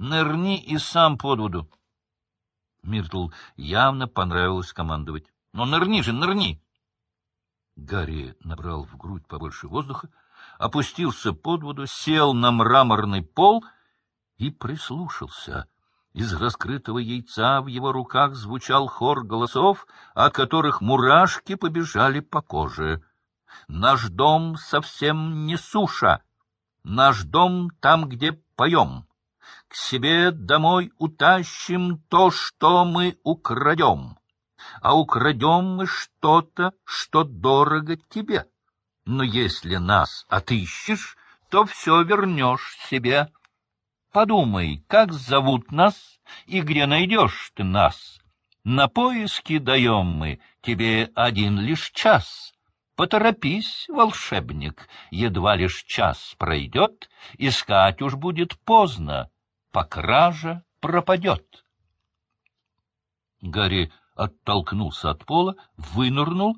Нырни и сам под воду. Миртл явно понравилось командовать. — Ну, нырни же, нырни! Гарри набрал в грудь побольше воздуха, опустился под воду, сел на мраморный пол и прислушался. Из раскрытого яйца в его руках звучал хор голосов, от которых мурашки побежали по коже. «Наш дом совсем не суша! Наш дом там, где поем!» К себе домой утащим то, что мы украдем, а украдем мы что-то, что дорого тебе. Но если нас отыщешь, то все вернешь себе. Подумай, как зовут нас и где найдешь ты нас. На поиски даем мы тебе один лишь час. Поторопись, волшебник, едва лишь час пройдет, искать уж будет поздно покража пропадет. Гарри оттолкнулся от пола, вынырнул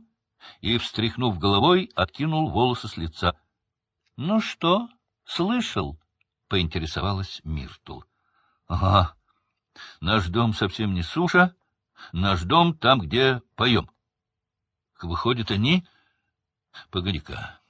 и, встряхнув головой, откинул волосы с лица. — Ну что, слышал? — поинтересовалась Миртл. — Ага, наш дом совсем не суша, наш дом там, где поем. Выходит, они... Погоди-ка,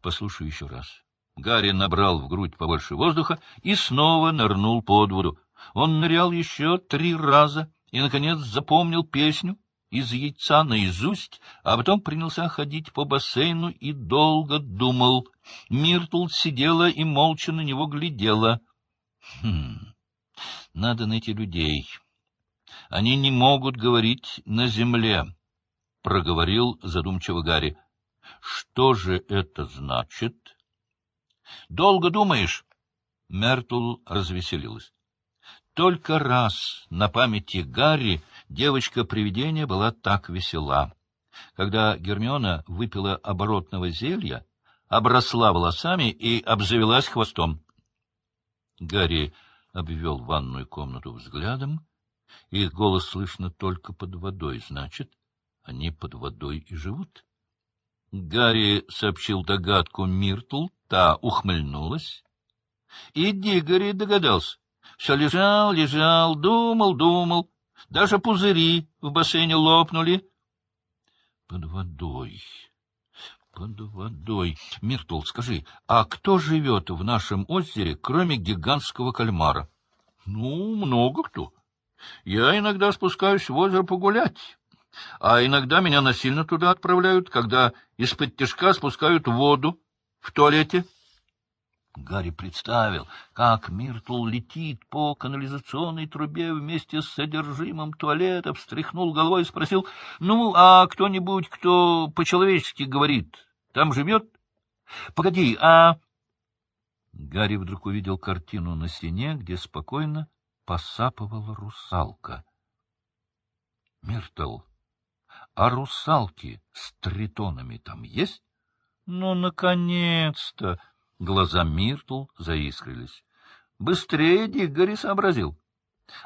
послушаю еще раз. Гарри набрал в грудь побольше воздуха и снова нырнул под воду. Он нырял еще три раза и, наконец, запомнил песню из яйца наизусть, а потом принялся ходить по бассейну и долго думал. Миртл сидела и молча на него глядела. Хм, надо найти людей. Они не могут говорить на земле, — проговорил задумчиво Гарри. Что же это значит? —— Долго думаешь? Мертл развеселилась. Только раз на памяти Гарри девочка-привидение была так весела. Когда Гермиона выпила оборотного зелья, обросла волосами и обзавелась хвостом. Гарри обвел ванную комнату взглядом. Их голос слышно только под водой, значит, они под водой и живут. Гарри сообщил догадку Миртл, та ухмыльнулась. И Дигори догадался. Все лежал, лежал, думал, думал. Даже пузыри в бассейне лопнули. Под водой, под водой. Миртл, скажи, а кто живет в нашем озере, кроме гигантского кальмара? Ну, много кто. Я иногда спускаюсь в озеро погулять а иногда меня насильно туда отправляют, когда из-под тяжка спускают воду в туалете. Гарри представил, как Миртл летит по канализационной трубе вместе с содержимым туалета, встряхнул головой и спросил, «Ну, а кто-нибудь, кто по-человечески говорит, там живет? Погоди, а...» Гарри вдруг увидел картину на стене, где спокойно посапывала русалка. Миртл а русалки с тритонами там есть? Ну, наконец-то! Глаза Миртл заискрились. Быстрее Диггори сообразил.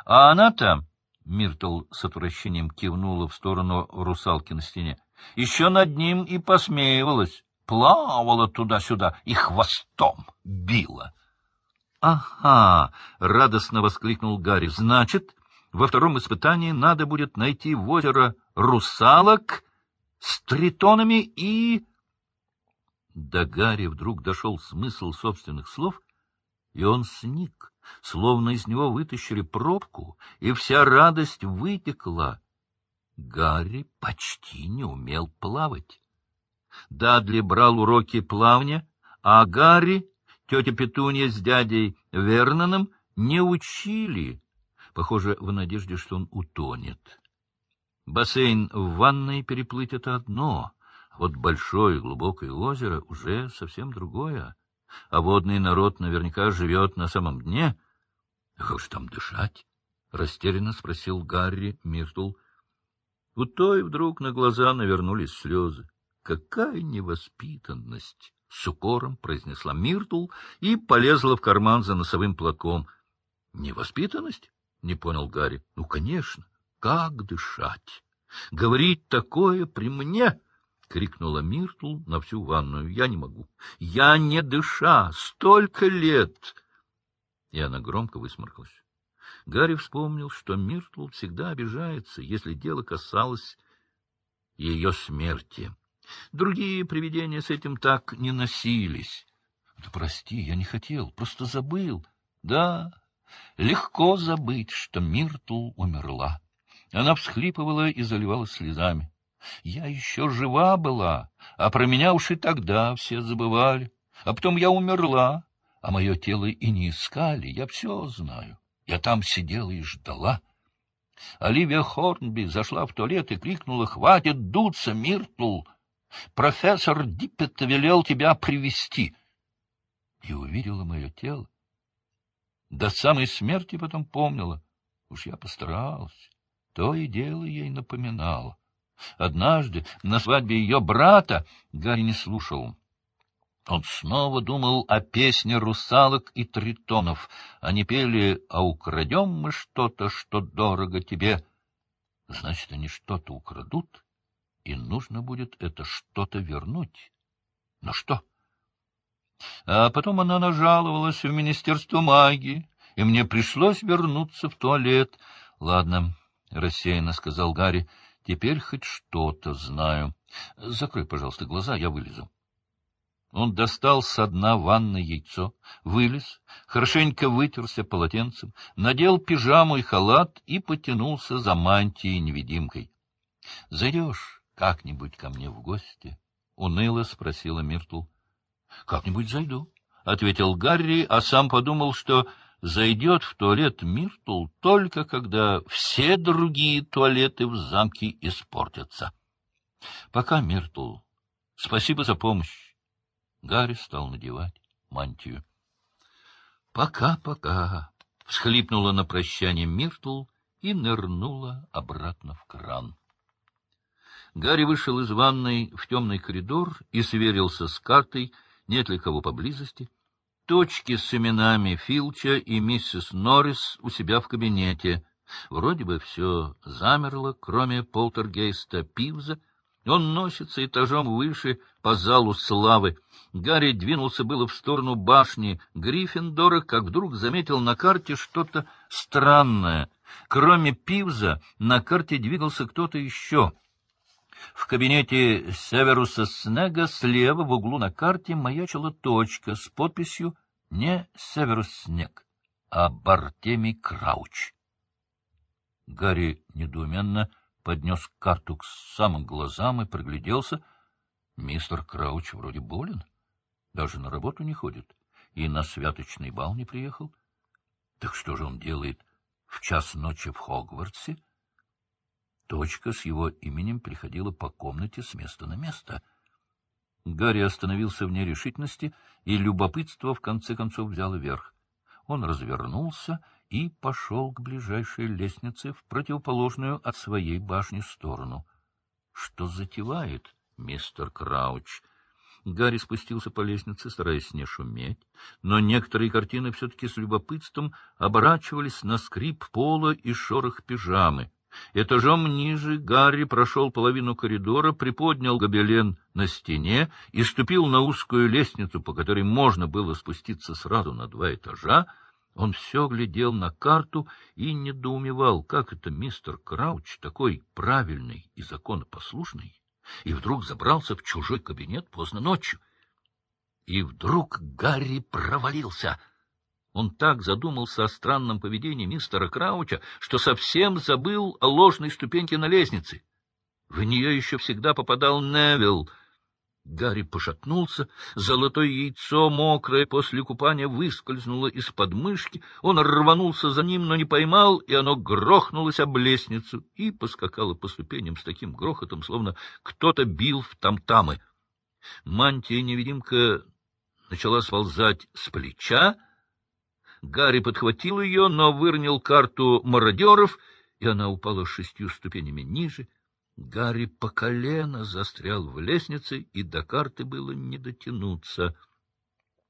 А она-то, Миртл с отвращением кивнула в сторону русалки на стене, еще над ним и посмеивалась, плавала туда-сюда и хвостом била. — Ага! — радостно воскликнул Гарри. — Значит, во втором испытании надо будет найти в озеро русалок с тритонами и... До Гарри вдруг дошел смысл собственных слов, и он сник, словно из него вытащили пробку, и вся радость вытекла. Гарри почти не умел плавать. Дадли брал уроки плавания, а Гарри, тетя Петунья с дядей Верноном не учили, похоже, в надежде, что он утонет. Бассейн в ванной переплыть — это одно, вот большое глубокое озеро — уже совсем другое. А водный народ наверняка живет на самом дне. — Как же там дышать? — растерянно спросил Гарри Миртл. У той вдруг на глаза навернулись слезы. — Какая невоспитанность! — с укором произнесла Миртл и полезла в карман за носовым платком. — Невоспитанность? — не понял Гарри. — Ну, конечно. Как дышать? Говорить такое при мне? — крикнула Миртл на всю ванную. — Я не могу. Я не дыша. Столько лет. И она громко высморкалась. Гарри вспомнил, что Миртл всегда обижается, если дело касалось ее смерти. Другие привидения с этим так не носились. — Да прости, я не хотел, просто забыл. Да, легко забыть, что Миртл умерла. Она всхлипывала и заливалась слезами. Я еще жива была, а про меня уж и тогда все забывали. А потом я умерла, а мое тело и не искали, я все знаю. Я там сидела и ждала. Оливия Хорнби зашла в туалет и крикнула «Хватит дуться, Миртл! Профессор Диппет велел тебя привести И увидела мое тело. До самой смерти потом помнила. Уж я постаралась. То и дело ей напоминало. Однажды на свадьбе ее брата Гарри не слушал. Он снова думал о песне русалок и тритонов. Они пели «А украдем мы что-то, что дорого тебе». Значит, они что-то украдут, и нужно будет это что-то вернуть. Но что? А потом она нажаловалась в Министерство магии, и мне пришлось вернуться в туалет. — Ладно, — рассеянно сказал Гарри, — теперь хоть что-то знаю. Закрой, пожалуйста, глаза, я вылезу. Он достал со дна ванны яйцо, вылез, хорошенько вытерся полотенцем, надел пижаму и халат и потянулся за мантией-невидимкой. — Зайдешь как-нибудь ко мне в гости? — уныло спросила Миртл. — Как-нибудь зайду, — ответил Гарри, а сам подумал, что зайдет в туалет Миртл только когда все другие туалеты в замке испортятся. — Пока, Миртл. Спасибо за помощь. Гарри стал надевать мантию. «Пока, — всхлипнула на прощание Миртл и нырнула обратно в кран. Гарри вышел из ванной в темный коридор и сверился с картой, нет ли кого поблизости. Точки с именами Филча и миссис Норрис у себя в кабинете. Вроде бы все замерло, кроме полтергейста Пивза, он носится этажом выше по залу славы. Гарри двинулся было в сторону башни Гриффиндора, как вдруг заметил на карте что-то странное. Кроме Пивза на карте двигался кто-то еще. В кабинете Северуса Снега слева в углу на карте маячила точка с подписью не Северус Снег, а Бартемий Крауч. Гарри недоуменно поднес карту к самым глазам и пригляделся. Мистер Крауч вроде болен, даже на работу не ходит и на святочный бал не приехал. Так что же он делает в час ночи в Хогвартсе? Точка с его именем приходила по комнате с места на место. Гарри остановился в нерешительности, и любопытство в конце концов взяло верх. Он развернулся и пошел к ближайшей лестнице в противоположную от своей башни сторону. Что затевает мистер Крауч? Гарри спустился по лестнице, стараясь не шуметь, но некоторые картины все-таки с любопытством оборачивались на скрип пола и шорох пижамы. Этажом ниже Гарри прошел половину коридора, приподнял гобелен на стене и ступил на узкую лестницу, по которой можно было спуститься сразу на два этажа, он все глядел на карту и недоумевал, как это мистер Крауч, такой правильный и законопослушный, и вдруг забрался в чужой кабинет поздно ночью. И вдруг Гарри провалился. Он так задумался о странном поведении мистера Крауча, что совсем забыл о ложной ступеньке на лестнице. В нее еще всегда попадал Невилл, Гарри пошатнулся, золотое яйцо, мокрое после купания, выскользнуло из подмышки. Он рванулся за ним, но не поймал, и оно грохнулось об лестницу и поскакало по ступеням с таким грохотом, словно кто-то бил в там-тамы. Мантия-невидимка начала сползать с плеча. Гарри подхватил ее, но выронил карту мародеров, и она упала шестью ступенями ниже — Гарри по колено застрял в лестнице, и до карты было не дотянуться —